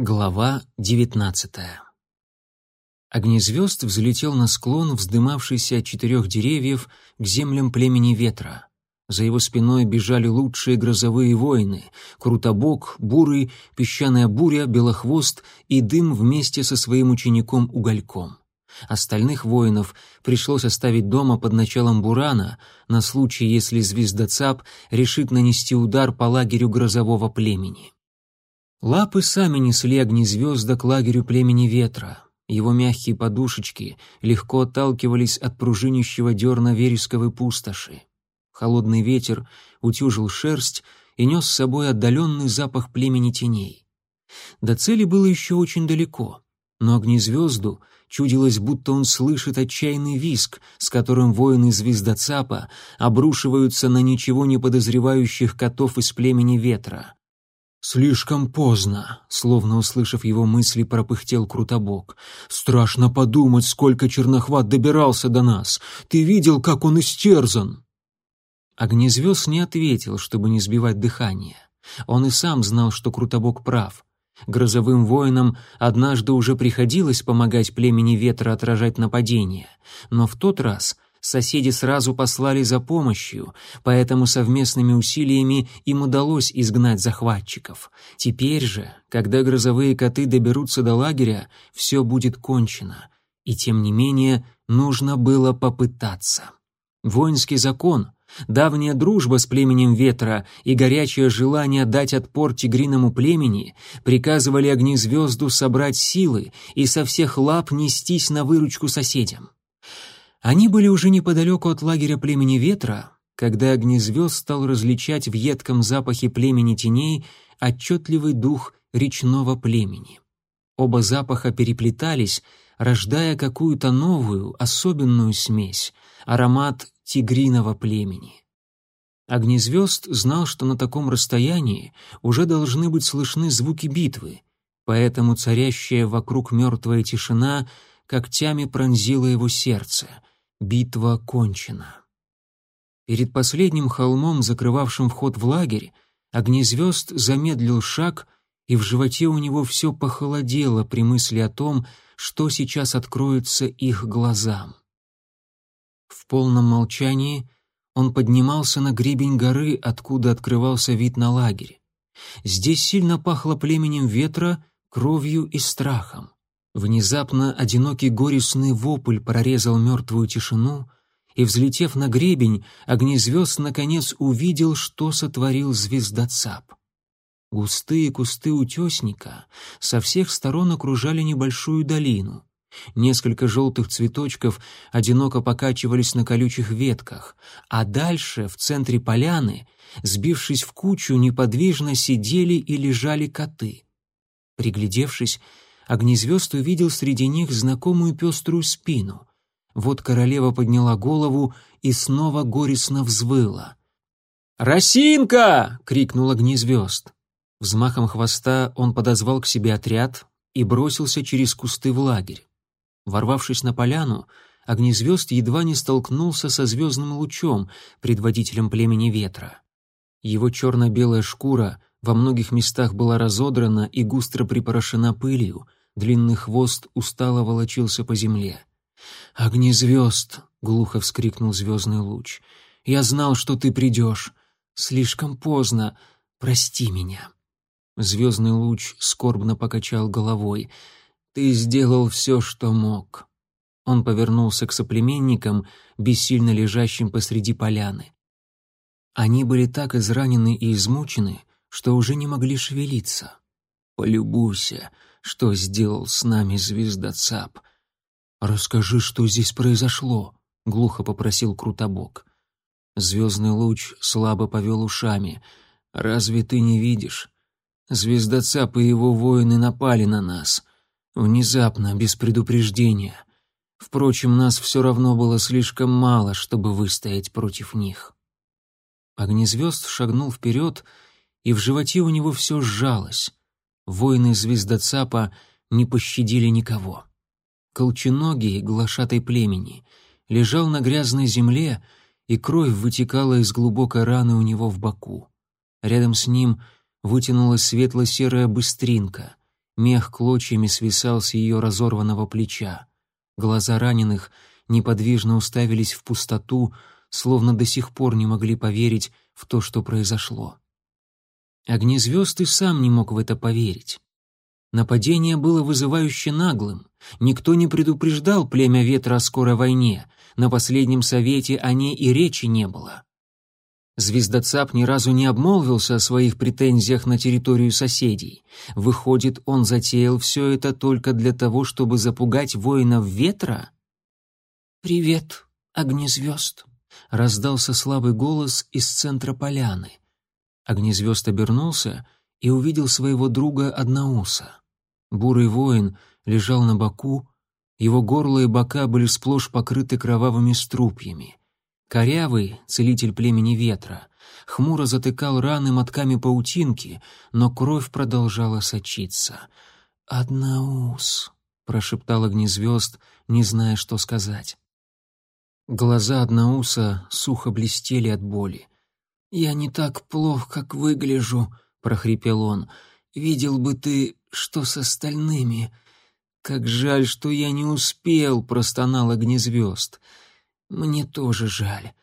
Глава 19. Огнезвезд взлетел на склон, вздымавшийся от четырех деревьев к землям племени ветра. За его спиной бежали лучшие грозовые воины — Крутобок, Бурый, Песчаная буря, Белохвост и Дым вместе со своим учеником Угольком. Остальных воинов пришлось оставить дома под началом Бурана на случай, если звездоцап решит нанести удар по лагерю грозового племени. Лапы сами несли огнезвезда к лагерю племени ветра. Его мягкие подушечки легко отталкивались от пружинищего дерна вересковой пустоши. Холодный ветер утюжил шерсть и нес с собой отдаленный запах племени теней. До цели было еще очень далеко, но огнезвезду чудилось, будто он слышит отчаянный виск, с которым воины звездоцапа обрушиваются на ничего не подозревающих котов из племени ветра. Слишком поздно, словно услышав его мысли, пропыхтел Крутобок. Страшно подумать, сколько чернохват добирался до нас. Ты видел, как он истерзан. Огнезвезд не ответил, чтобы не сбивать дыхание. Он и сам знал, что Крутобок прав. Грозовым воинам однажды уже приходилось помогать племени ветра отражать нападения, но в тот раз соседи сразу послали за помощью, поэтому совместными усилиями им удалось изгнать захватчиков. Теперь же, когда грозовые коты доберутся до лагеря, все будет кончено. И тем не менее, нужно было попытаться. Воинский закон, давняя дружба с племенем ветра и горячее желание дать отпор тигриному племени приказывали огнезвезду собрать силы и со всех лап нестись на выручку соседям. Они были уже неподалеку от лагеря племени Ветра, когда огнезвезд стал различать в едком запахе племени теней отчетливый дух речного племени. Оба запаха переплетались, рождая какую-то новую, особенную смесь, аромат тигриного племени. Огнезвезд знал, что на таком расстоянии уже должны быть слышны звуки битвы, поэтому царящая вокруг мертвая тишина когтями пронзила его сердце — Битва кончена. Перед последним холмом, закрывавшим вход в лагерь, огнезвезд замедлил шаг, и в животе у него все похолодело при мысли о том, что сейчас откроется их глазам. В полном молчании он поднимался на гребень горы, откуда открывался вид на лагерь. Здесь сильно пахло племенем ветра, кровью и страхом. Внезапно одинокий горестный вопль прорезал мертвую тишину, и, взлетев на гребень, огнезвезд наконец увидел, что сотворил звездоцап. Густые кусты утесника со всех сторон окружали небольшую долину. Несколько желтых цветочков одиноко покачивались на колючих ветках, а дальше, в центре поляны, сбившись в кучу, неподвижно сидели и лежали коты. Приглядевшись, огнезвезд увидел среди них знакомую пеструю спину. Вот королева подняла голову и снова горестно взвыла. «Росинка!» — крикнул огнезвезд. Взмахом хвоста он подозвал к себе отряд и бросился через кусты в лагерь. Ворвавшись на поляну, огнезвезд едва не столкнулся со звездным лучом, предводителем племени ветра. Его черно-белая шкура — во многих местах была разодрана и густро припорошена пылью, длинный хвост устало волочился по земле. «Огни звезд!» — глухо вскрикнул звездный луч. «Я знал, что ты придешь. Слишком поздно. Прости меня». Звездный луч скорбно покачал головой. «Ты сделал все, что мог». Он повернулся к соплеменникам, бессильно лежащим посреди поляны. Они были так изранены и измучены, что уже не могли шевелиться. «Полюбуйся, что сделал с нами звездоцап. Расскажи, что здесь произошло», — глухо попросил Крутобок. Звездный луч слабо повел ушами. «Разве ты не видишь? Звездоцап и его воины напали на нас. Внезапно, без предупреждения. Впрочем, нас все равно было слишком мало, чтобы выстоять против них». Огнезвезд шагнул вперед, — и в животе у него все сжалось. Воины Звездоцапа не пощадили никого. Колченогий, глашатой племени, лежал на грязной земле, и кровь вытекала из глубокой раны у него в боку. Рядом с ним вытянулась светло-серая быстринка. Мех клочьями свисал с ее разорванного плеча. Глаза раненых неподвижно уставились в пустоту, словно до сих пор не могли поверить в то, что произошло. Огнезвезд и сам не мог в это поверить. Нападение было вызывающе наглым. Никто не предупреждал племя ветра о скорой войне. На последнем совете о ней и речи не было. Звездоцап ни разу не обмолвился о своих претензиях на территорию соседей. Выходит, он затеял все это только для того, чтобы запугать воинов ветра? «Привет, огнезвезд», — раздался слабый голос из центра поляны — Огнезвезд обернулся и увидел своего друга Одноуса. Бурый воин лежал на боку, его горло и бока были сплошь покрыты кровавыми струпьями. Корявый, целитель племени ветра, хмуро затыкал раны мотками паутинки, но кровь продолжала сочиться. «Одноус», — прошептал огнезвезд, не зная, что сказать. Глаза Одноуса сухо блестели от боли. «Я не так плох, как выгляжу», — прохрипел он. «Видел бы ты, что с остальными». «Как жаль, что я не успел», — простонал огнезвезд. «Мне тоже жаль.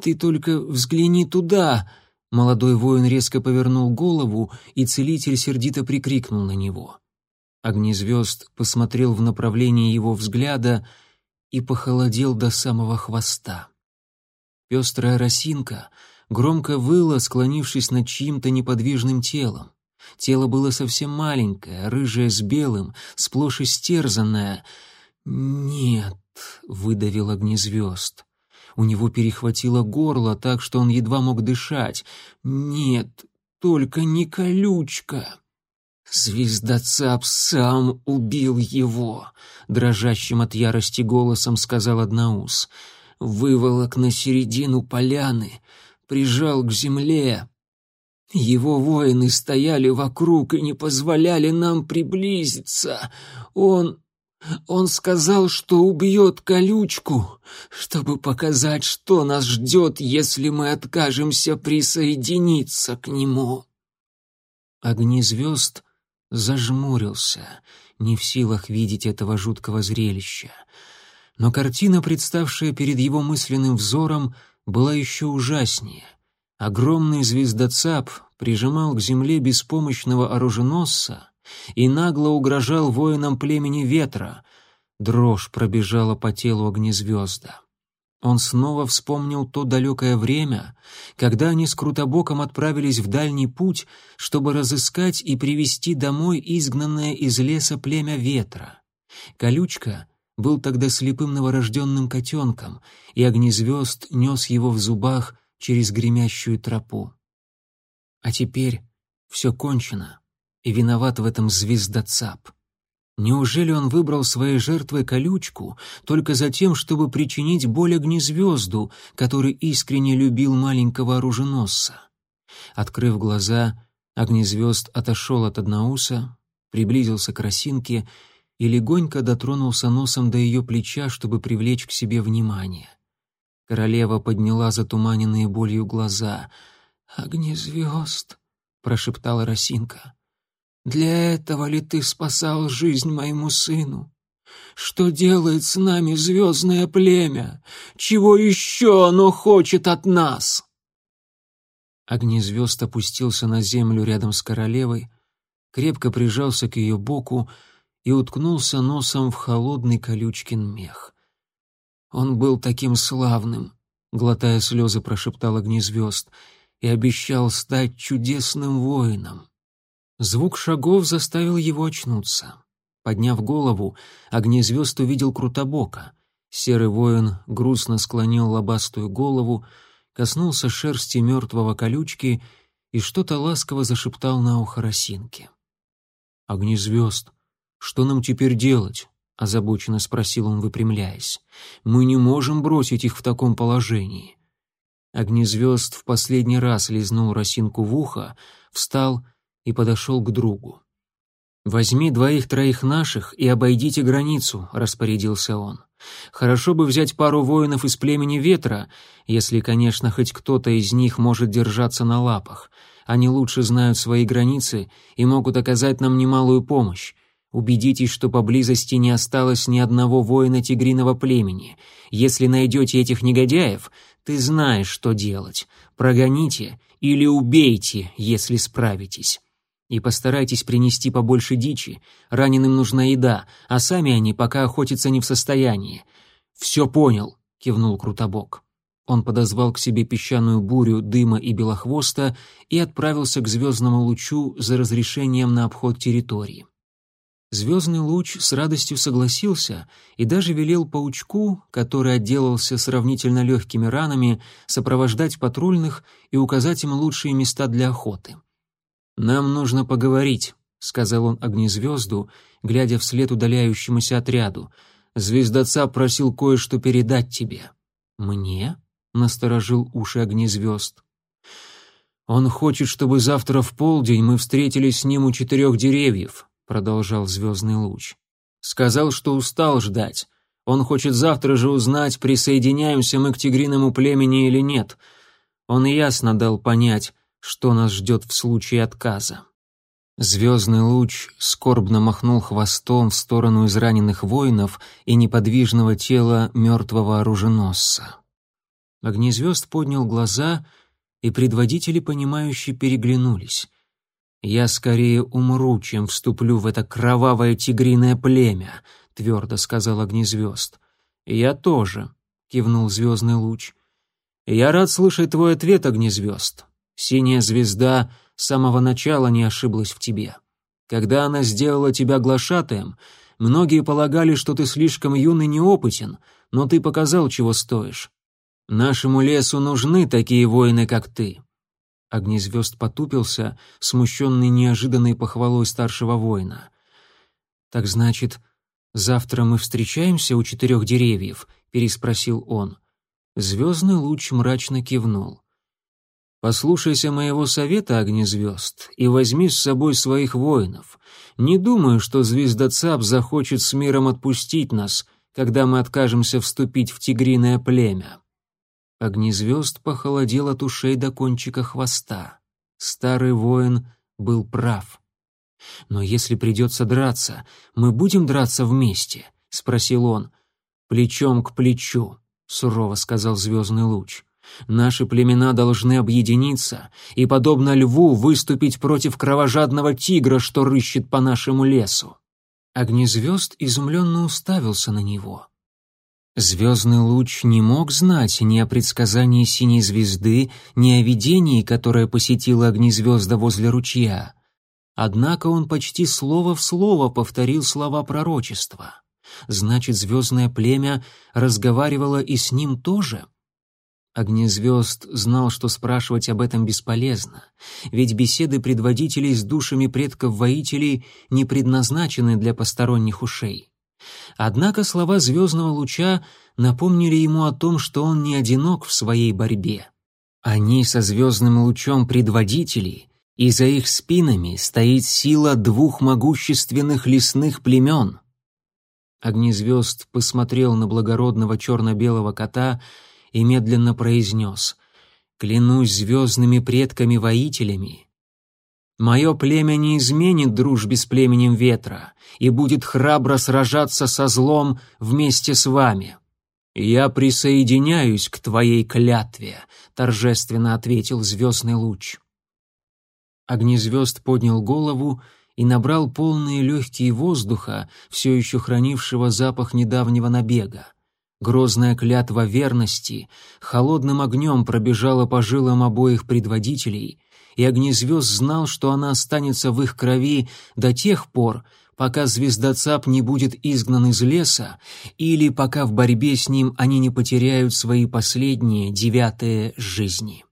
Ты только взгляни туда!» Молодой воин резко повернул голову, и целитель сердито прикрикнул на него. Огнезвезд посмотрел в направлении его взгляда и похолодел до самого хвоста. Пестрая росинка — громко выла, склонившись над чьим-то неподвижным телом. Тело было совсем маленькое, рыжее с белым, сплошь истерзанное. «Нет», — выдавил огнезвезд. У него перехватило горло так, что он едва мог дышать. «Нет, только не колючка!» «Звездоцап сам убил его!» — дрожащим от ярости голосом сказал Одноус. «Выволок на середину поляны, прижал к земле. Его воины стояли вокруг и не позволяли нам приблизиться. Он... он сказал, что убьет колючку, чтобы показать, что нас ждет, если мы откажемся присоединиться к нему. огнезвезд зажмурился, не в силах видеть этого жуткого зрелища. Но картина, представшая перед его мысленным взором, — была еще ужаснее. Огромный звездоцап прижимал к земле беспомощного оруженосца и нагло угрожал воинам племени ветра. Дрожь пробежала по телу огнезвезда. Он снова вспомнил то далекое время, когда они с Крутобоком отправились в дальний путь, чтобы разыскать и привести домой изгнанное из леса племя ветра. Колючка — был тогда слепым новорожденным котенком, и огнезвезд нес его в зубах через гремящую тропу. А теперь все кончено, и виноват в этом звездоцап. Неужели он выбрал своей жертвой колючку только за тем, чтобы причинить боль огнезвезду, который искренне любил маленького оруженосца? Открыв глаза, огнезвезд отошел от Однауса, приблизился к росинке и легонько дотронулся носом до ее плеча, чтобы привлечь к себе внимание. Королева подняла затуманенные болью глаза. «Огни звезд», — прошептала Росинка. «Для этого ли ты спасал жизнь моему сыну? Что делает с нами звездное племя? Чего еще оно хочет от нас?» Огнизвезд опустился на землю рядом с королевой, крепко прижался к ее боку, — и уткнулся носом в холодный колючкин мех. «Он был таким славным», — глотая слезы, прошептал огнезвезд, «и обещал стать чудесным воином». Звук шагов заставил его очнуться. Подняв голову, огнезвезд увидел Крутобока. Серый воин грустно склонил лобастую голову, коснулся шерсти мертвого колючки и что-то ласково зашептал на ухо росинки. «Огнезвезд», «Что нам теперь делать?» — озабоченно спросил он, выпрямляясь. «Мы не можем бросить их в таком положении». Огнезвезд в последний раз лизнул росинку в ухо, встал и подошел к другу. «Возьми двоих-троих наших и обойдите границу», — распорядился он. «Хорошо бы взять пару воинов из племени Ветра, если, конечно, хоть кто-то из них может держаться на лапах. Они лучше знают свои границы и могут оказать нам немалую помощь. Убедитесь, что поблизости не осталось ни одного воина тигриного племени. Если найдете этих негодяев, ты знаешь, что делать. Прогоните или убейте, если справитесь. И постарайтесь принести побольше дичи. Раненым нужна еда, а сами они пока охотиться не в состоянии. «Все понял», — кивнул Крутобок. Он подозвал к себе песчаную бурю дыма и белохвоста и отправился к звездному лучу за разрешением на обход территории. Звездный луч с радостью согласился и даже велел паучку, который отделался сравнительно легкими ранами, сопровождать патрульных и указать им лучшие места для охоты. «Нам нужно поговорить», — сказал он огнезвезду, глядя вслед удаляющемуся отряду. «Звездоца просил кое-что передать тебе». «Мне?» — насторожил уши огнезвезд. «Он хочет, чтобы завтра в полдень мы встретились с ним у четырех деревьев», продолжал звездный луч. «Сказал, что устал ждать. Он хочет завтра же узнать, присоединяемся мы к тигриному племени или нет. Он ясно дал понять, что нас ждет в случае отказа». Звездный луч скорбно махнул хвостом в сторону израненных воинов и неподвижного тела мертвого оруженосца. Огнезвезд поднял глаза, и предводители, понимающие, переглянулись. «Я скорее умру, чем вступлю в это кровавое тигриное племя», — твердо сказал огнезвезд. «Я тоже», — кивнул звездный луч. «Я рад слышать твой ответ, огнезвезд. Синяя звезда с самого начала не ошиблась в тебе. Когда она сделала тебя глашатаем, многие полагали, что ты слишком юный, и неопытен, но ты показал, чего стоишь. Нашему лесу нужны такие воины, как ты. Огнезвезд потупился, смущенный неожиданной похвалой старшего воина. «Так значит, завтра мы встречаемся у четырех деревьев?» — переспросил он. Звездный луч мрачно кивнул. «Послушайся моего совета, Огнезвезд, и возьми с собой своих воинов. Не думаю, что звезда Цап захочет с миром отпустить нас, когда мы откажемся вступить в тигриное племя». Огнезвезд похолодел от ушей до кончика хвоста. Старый воин был прав. «Но если придется драться, мы будем драться вместе?» — спросил он. «Плечом к плечу», — сурово сказал звездный луч. «Наши племена должны объединиться и, подобно льву, выступить против кровожадного тигра, что рыщет по нашему лесу». Огнезвезд изумленно уставился на него — Звездный луч не мог знать ни о предсказании синей звезды, ни о видении, которое посетило огнезвезда возле ручья. Однако он почти слово в слово повторил слова пророчества. Значит, звездное племя разговаривало и с ним тоже? Огнезвезд знал, что спрашивать об этом бесполезно, ведь беседы предводителей с душами предков-воителей не предназначены для посторонних ушей. Однако слова звездного луча напомнили ему о том, что он не одинок в своей борьбе. Они со звездным лучом предводители, и за их спинами стоит сила двух могущественных лесных племен. Огнезвезд посмотрел на благородного черно-белого кота и медленно произнес «Клянусь звездными предками-воителями, Мое племя не изменит дружбе с племенем ветра и будет храбро сражаться со злом вместе с вами. Я присоединяюсь к твоей клятве, торжественно ответил звездный луч. Огнезвезд поднял голову и набрал полные легкие воздуха, все еще хранившего запах недавнего набега. Грозная клятва верности холодным огнем пробежала по жилам обоих предводителей — и огнезвезд знал, что она останется в их крови до тех пор, пока звездоцап не будет изгнан из леса, или пока в борьбе с ним они не потеряют свои последние девятые жизни.